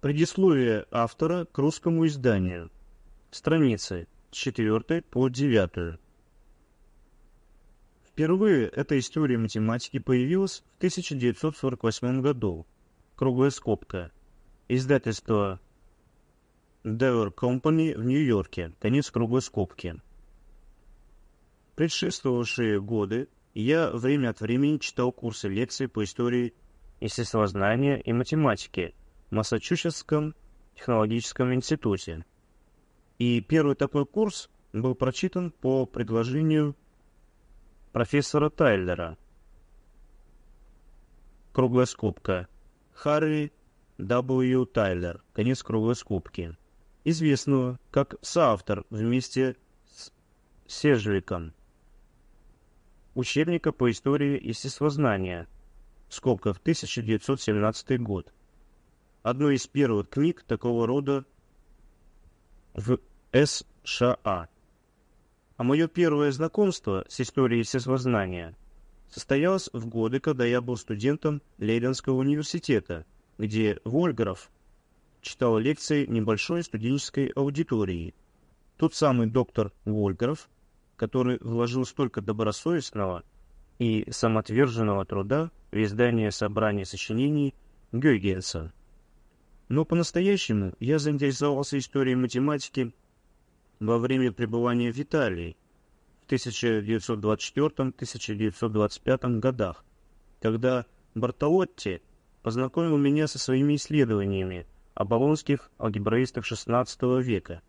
Предисловие автора к русскому изданию. Страницы с 4 по 9. Впервые эта история математики появилась в 1948 году. Круглая скобка. Издательство Dover Company в Нью-Йорке. Конец круглой скобки. Предшествовавшие годы я время от времени читал курсы лекций по истории естествознания и математики Массачусетском технологическом институте. И первый такой курс был прочитан по предложению профессора Тайлера. Круглая скобка. Харри W. Тайлер. Конец круглой скобки известного как соавтор вместе с Сежвиком учебника по истории естествознания, в 1917 год. Одной из первых книг такого рода в США. А мое первое знакомство с историей естествознания состоялось в годы, когда я был студентом Лейденского университета, где Вольгров читал лекции небольшой студенческой аудитории. Тот самый доктор Вольгеров, который вложил столько добросовестного и самоотверженного труда в издание собрания сочинений Гёйгенса. Но по-настоящему я заинтересовался историей математики во время пребывания в Италии в 1924-1925 годах, когда Бартолотти познакомил меня со своими исследованиями оболонских алгебраистов XVI века.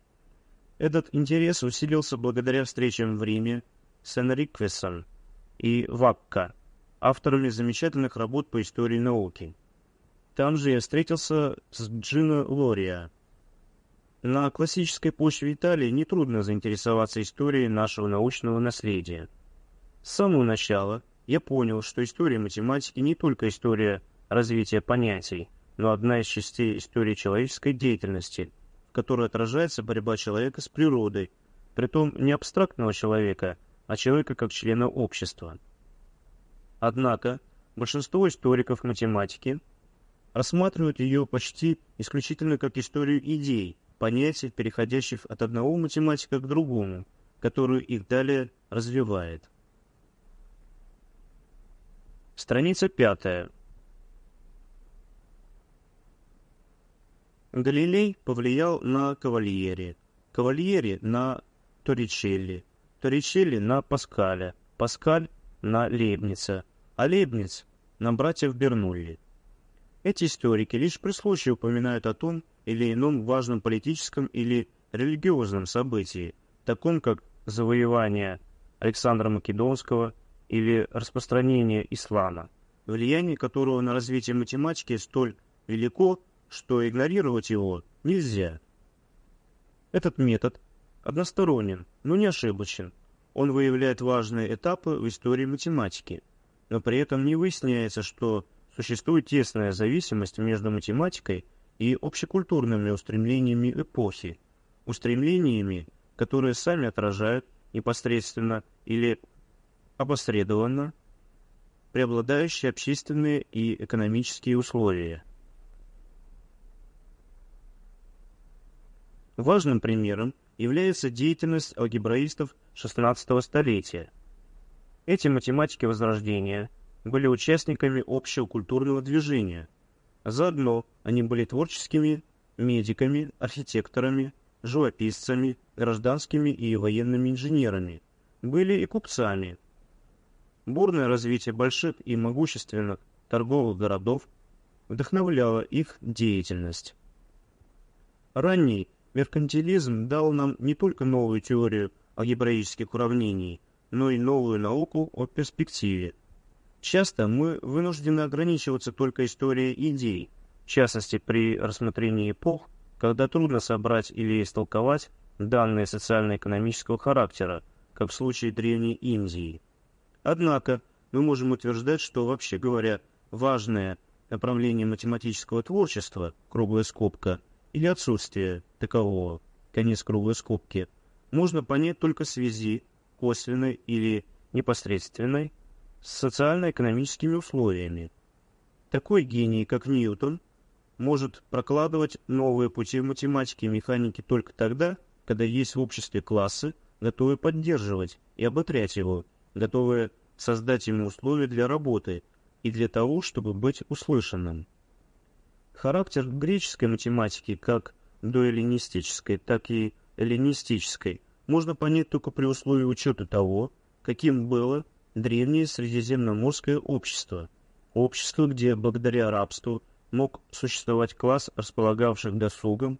Этот интерес усилился благодаря встречам в Риме с Энриквесом и Вакка, авторами замечательных работ по истории науки. Там же я встретился с Джино Лория. На классической почве Италии нетрудно заинтересоваться историей нашего научного наследия. С самого начала я понял, что история математики не только история развития понятий, но одна из частей истории человеческой деятельности, в которой отражается борьба человека с природой, притом не абстрактного человека, а человека как члена общества. Однако большинство историков математики рассматривают ее почти исключительно как историю идей, понятий, переходящих от одного математика к другому, которую их далее развивает. Страница пятая. Галилей повлиял на Кавальери, Кавальери на Торричелли, Торричелли на Паскаля, Паскаль на Лейбница, а Лейбниц на братьев Бернулли. Эти историки лишь при случае упоминают о том или ином важном политическом или религиозном событии, таком как завоевание Александра Македонского или распространение ислама, влияние которого на развитие математики столь велико, что игнорировать его нельзя. Этот метод односторонен, но не ошибочен. Он выявляет важные этапы в истории математики, но при этом не выясняется, что существует тесная зависимость между математикой и общекультурными устремлениями эпохи, устремлениями, которые сами отражают непосредственно или опосредованно преобладающие общественные и экономические условия. Важным примером является деятельность алгебраистов XVI столетия. Эти математики Возрождения были участниками общего культурного движения. Заодно они были творческими медиками, архитекторами, живописцами, гражданскими и военными инженерами, были и купцами. Бурное развитие больших и могущественных торговых городов вдохновляло их деятельность. Ранний Меркантилизм дал нам не только новую теорию алгебраических уравнений, но и новую науку о перспективе. Часто мы вынуждены ограничиваться только историей идей, в частности при рассмотрении эпох, когда трудно собрать или истолковать данные социально-экономического характера, как в случае Древней Индии. Однако мы можем утверждать, что, вообще говоря, важное направление математического творчества, круглая скобка – или отсутствие такового, конец круглой скобки, можно понять только в связи, косвенной или непосредственной, с социально-экономическими условиями. Такой гений, как Ньютон, может прокладывать новые пути в математике и механике только тогда, когда есть в обществе классы, готовые поддерживать и оботрять его, готовые создать ему условия для работы и для того, чтобы быть услышанным. Характер греческой математики, как доэллинистической, так и эллинистической, можно понять только при условии учета того, каким было древнее средиземноморское общество. Общество, где благодаря рабству мог существовать класс располагавших досугом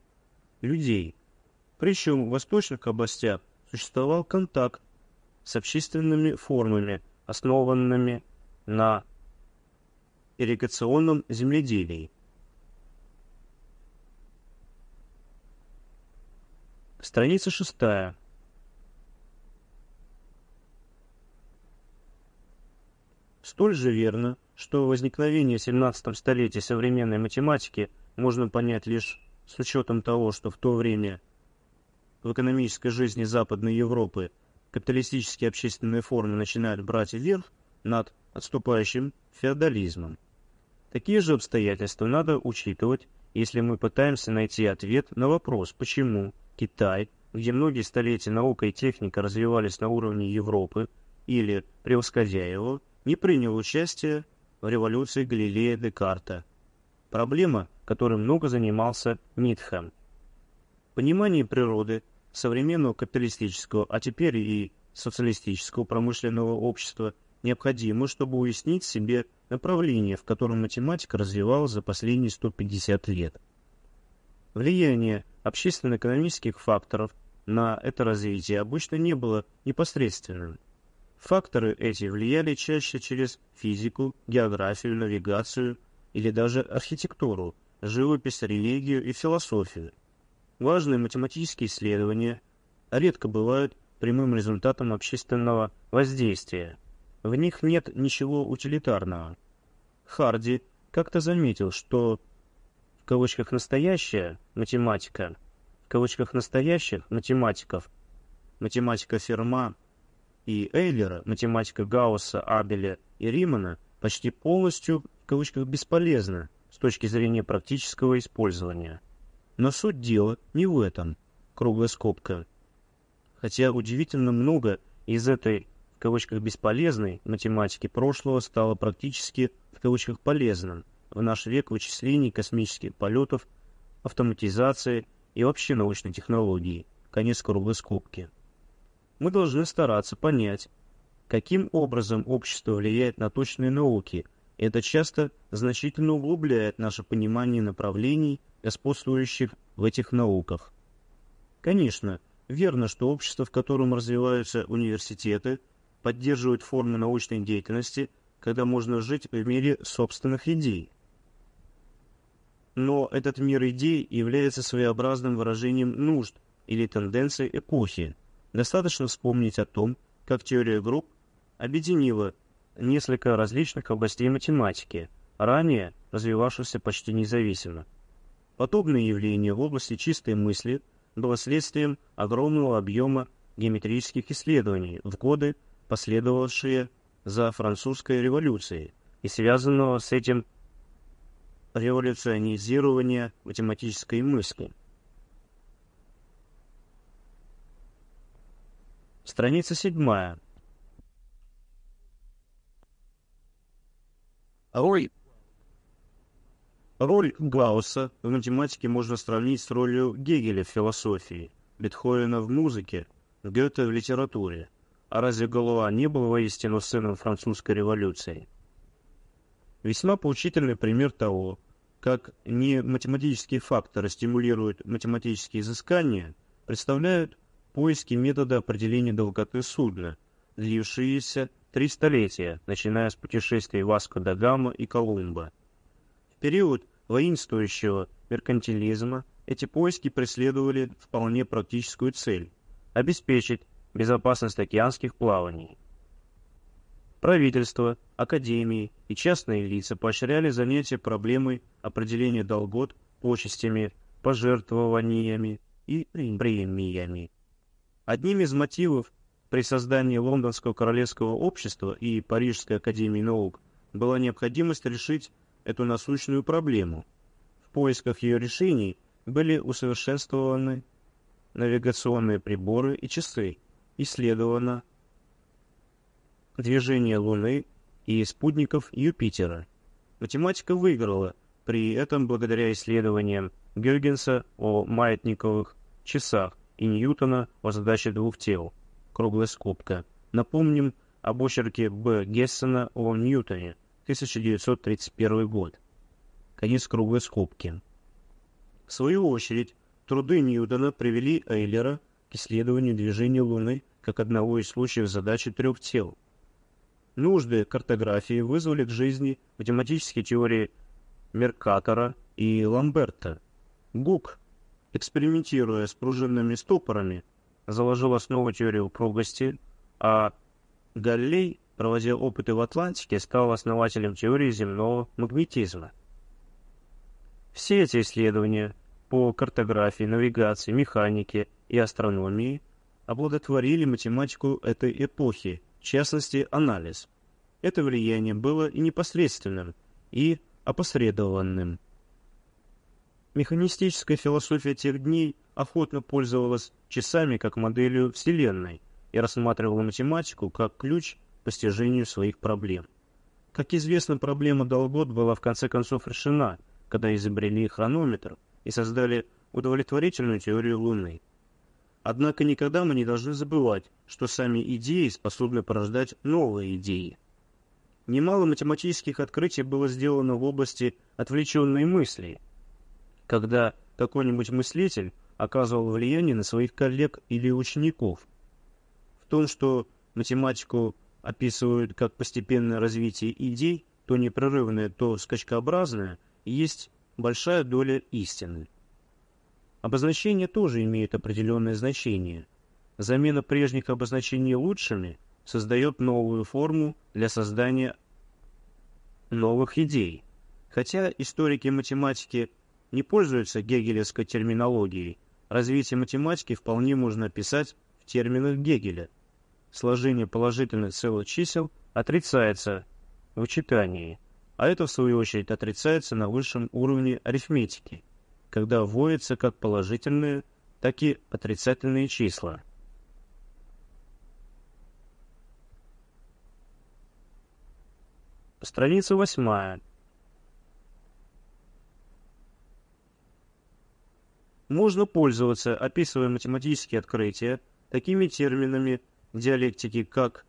людей. Причем в восточных областях существовал контакт с общественными формами, основанными на ирригационном земледелии. Страница шестая. Столь же верно, что возникновение в 17 столетии современной математики можно понять лишь с учетом того, что в то время в экономической жизни Западной Европы капиталистические общественные формы начинают брать верх над отступающим феодализмом. Такие же обстоятельства надо учитывать, если мы пытаемся найти ответ на вопрос, почему Китай, где многие столетия наука и техника развивались на уровне Европы или превосходя его, не принял участие в революции Галилея Декарта. Проблема, которой много занимался Ницше. Понимание природы современного капиталистического, а теперь и социалистического промышленного общества необходимо, чтобы уяснить себе направление, в котором математика развивалась за последние 150 лет. Влияние общественно-экономических факторов на это развитие обычно не было непосредственным. Факторы эти влияли чаще через физику, географию, навигацию или даже архитектуру, живопись, религию и философию. Важные математические исследования редко бывают прямым результатом общественного воздействия. В них нет ничего утилитарного. Харди как-то заметил, что в кавычках «настоящая математика», в кавычках «настоящих математиков», математика Ферма и Эйлера, математика Гаусса, Абеля и Римана почти полностью в кавычках «бесполезна» с точки зрения практического использования. Но суть дела не в этом, круглая скобка. Хотя удивительно много из этой, в кавычках, бесполезной математики прошлого стало практически, в кавычках, полезным в наш век вычислений космических полетов, автоматизации и вообще научной технологии. Конец круглой скобки. Мы должны стараться понять, каким образом общество влияет на точные науки. Это часто значительно углубляет наше понимание направлений господствующих в этих науках. Конечно, верно, что общество, в котором развиваются университеты, поддерживает формы научной деятельности, когда можно жить в мире собственных идей. Но этот мир идей является своеобразным выражением нужд или тенденций эпохи. Достаточно вспомнить о том, как теория групп объединила несколько различных областей математики, ранее развивавшихся почти независимо. Подобное явление в области чистой мысли было следствием огромного объема геометрических исследований в годы, последовавшие за французской революцией, и связанного с этим революционизирования математической мысли. Страница седьмая. Роль Роль Гаусса в математике можно сравнить с ролью Гегеля в философии, Бетховена в музыке, Гёте в литературе. А разве Галуа не был воистину сыном французской революции? Весьма поучительный пример того, как не математические факторы стимулируют математические изыскания, представляют поиски метода определения долготы судна, длившиеся три столетия, начиная с путешествий Васко да Гама и Колумба. В период воинствующего меркантилизма эти поиски преследовали вполне практическую цель – обеспечить безопасность океанских плаваний. Правительство, академии и частные лица поощряли занятия проблемой определения долгот почестями, пожертвованиями и премиями. Одним из мотивов при создании Лондонского королевского общества и Парижской академии наук была необходимость решить эту насущную проблему. В поисках ее решений были усовершенствованы навигационные приборы и часы, исследовано движение Луны и спутников Юпитера. Математика выиграла, при этом благодаря исследованиям Гюйгенса о маятниковых часах и Ньютона о задаче двух тел. Круглая скобка. Напомним об очерке Б. Гессена о Ньютоне, 1931 год. Конец круглой скобки. В свою очередь, труды Ньютона привели Эйлера к исследованию движения Луны как одного из случаев задачи трех тел. Нужды картографии вызвали к жизни математические теории Меркатора и Ламберта. Гук, экспериментируя с пружинными стопорами, заложил основу теории упругости, а Галлей, проводя опыты в Атлантике, стал основателем теории земного магнетизма. Все эти исследования по картографии, навигации, механике и астрономии облаготворили математику этой эпохи, в частности, анализ. Это влияние было и непосредственным, и опосредованным. Механистическая философия тех дней охотно пользовалась часами как моделью Вселенной и рассматривала математику как ключ к постижению своих проблем. Как известно, проблема Долгот была в конце концов решена, когда изобрели хронометр и создали удовлетворительную теорию Луны. Однако никогда мы не должны забывать, что сами идеи способны порождать новые идеи. Немало математических открытий было сделано в области отвлеченной мысли, когда какой-нибудь мыслитель оказывал влияние на своих коллег или учеников. В том, что математику описывают как постепенное развитие идей, то непрерывное, то скачкообразное, есть большая доля истины. Обозначения тоже имеют определенное значение. Замена прежних обозначений лучшими создает новую форму для создания новых идей. Хотя историки математики не пользуются гегелевской терминологией, развитие математики вполне можно описать в терминах Гегеля. Сложение положительных целых чисел отрицается в вычитании, а это в свою очередь отрицается на высшем уровне арифметики – когда вводятся как положительные, так и отрицательные числа. Страница восьмая. Можно пользоваться, описывая математические открытия, такими терминами в диалектике, как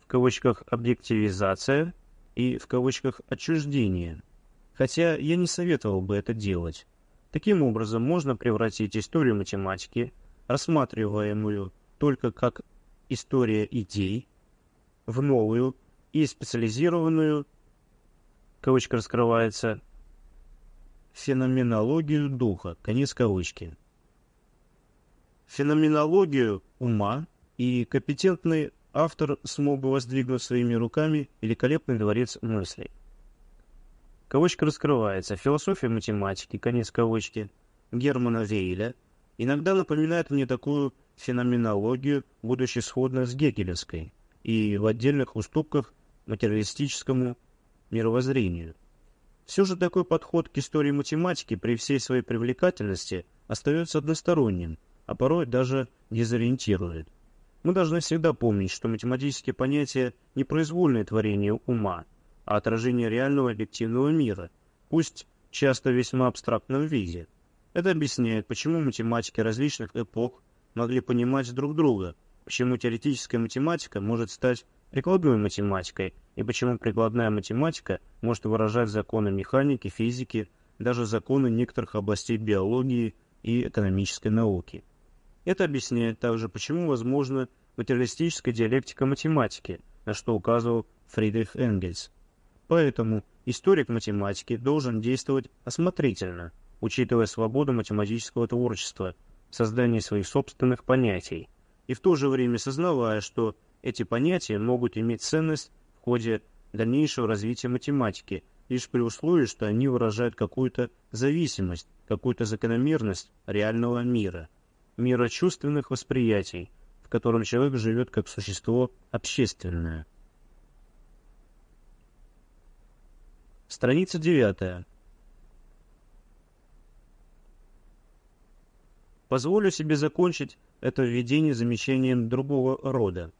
в кавычках «объективизация» и в кавычках «отчуждение». Хотя я не советовал бы это делать. Таким образом, можно превратить историю математики, рассматриваемую только как история идей, в новую и специализированную, кавычка раскрывается, феноменологию духа, конец кавычки. Феноменологию ума и компетентный автор смог бы воздвигнуть своими руками великолепный дворец мыслей. Кавычка раскрывается. Философия математики, конец кавычки, Германа Вейля иногда напоминает мне такую феноменологию, будучи сходной с гегелевской, и в отдельных уступках материалистическому мировоззрению. Все же такой подход к истории математики при всей своей привлекательности остается односторонним, а порой даже дезориентирует. Мы должны всегда помнить, что математические понятия – не произвольное творение ума – а отражение реального объективного мира, пусть часто весьма абстрактном виде. Это объясняет, почему математики различных эпох могли понимать друг друга, почему теоретическая математика может стать прикладной математикой, и почему прикладная математика может выражать законы механики, физики, даже законы некоторых областей биологии и экономической науки. Это объясняет также, почему возможна материалистическая диалектика математики, на что указывал Фридрих Энгельс. Поэтому историк математики должен действовать осмотрительно, учитывая свободу математического творчества, создание своих собственных понятий, и в то же время сознавая, что эти понятия могут иметь ценность в ходе дальнейшего развития математики, лишь при условии, что они выражают какую-то зависимость, какую-то закономерность реального мира, мира чувственных восприятий, в котором человек живет как существо общественное. Страница 9. Позволю себе закончить это введение замечанием другого рода.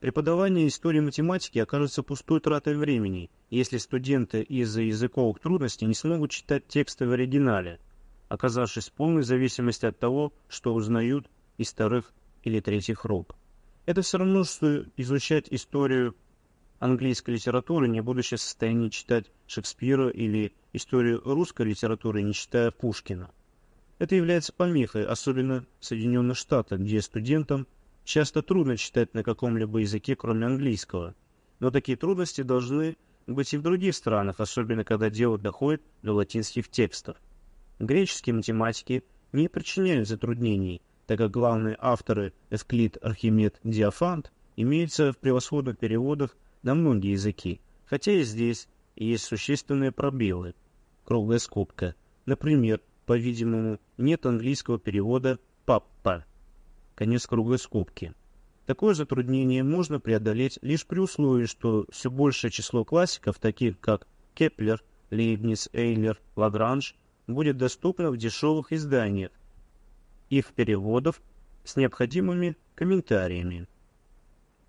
Преподавание истории математики окажется пустой тратой времени, если студенты из-за языковых трудностей не смогут читать тексты в оригинале, оказавшись в полной зависимости от того, что узнают из вторых или третьих рук. Это все равно, что изучать историю английской литературы, не будучи в состоянии читать Шекспира или историю русской литературы, не читая Пушкина. Это является помехой, особенно в Соединенных Штатах, где студентам часто трудно читать на каком-либо языке, кроме английского. Но такие трудности должны быть и в других странах, особенно когда дело доходит до латинских текстов. Греческие математики не причиняют затруднений, так как главные авторы Эвклид, Архимед, Диофант имеются в превосходных переводах на многие языки, хотя и здесь есть существенные пробелы. Круглая скобка. Например, по-видимому, нет английского перевода. Конец круглой скобки. Такое затруднение можно преодолеть лишь при условии, что все большее число классиков, таких как Кеплер, Лейбниц, Эйлер, Лагранж, будет доступно в дешевых изданиях, их переводов с необходимыми комментариями.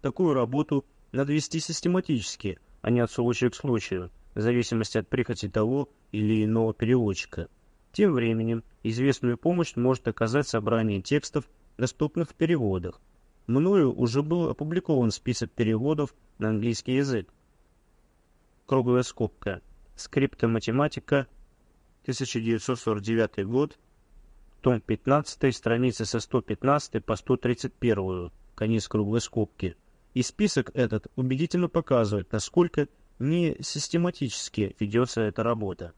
Такую работу надо вести систематически, а не от случая к случаю, в зависимости от прихоти того или иного переводчика. Тем временем известную помощь может оказать собрание текстов, доступных переводах. Мною уже был опубликован список переводов на английский язык. Круглая скобка. Скрипта математика, 1949 год, том 15, страницы со 115 по 131, конец круглой скобки. И список этот убедительно показывает, насколько не систематически ведется эта работа.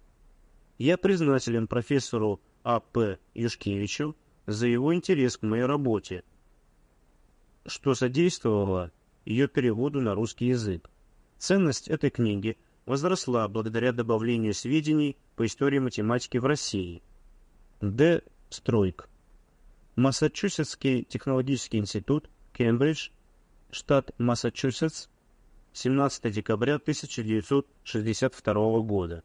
Я признателен профессору А.П. Юшкевичу за его интерес к моей работе, что содействовало ее переводу на русский язык. Ценность этой книги возросла благодаря добавлению сведений по истории математики в России. Д. Стройк. Массачусетский технологический институт, Кембридж, штат Массачусетс, 17 декабря 1962 года.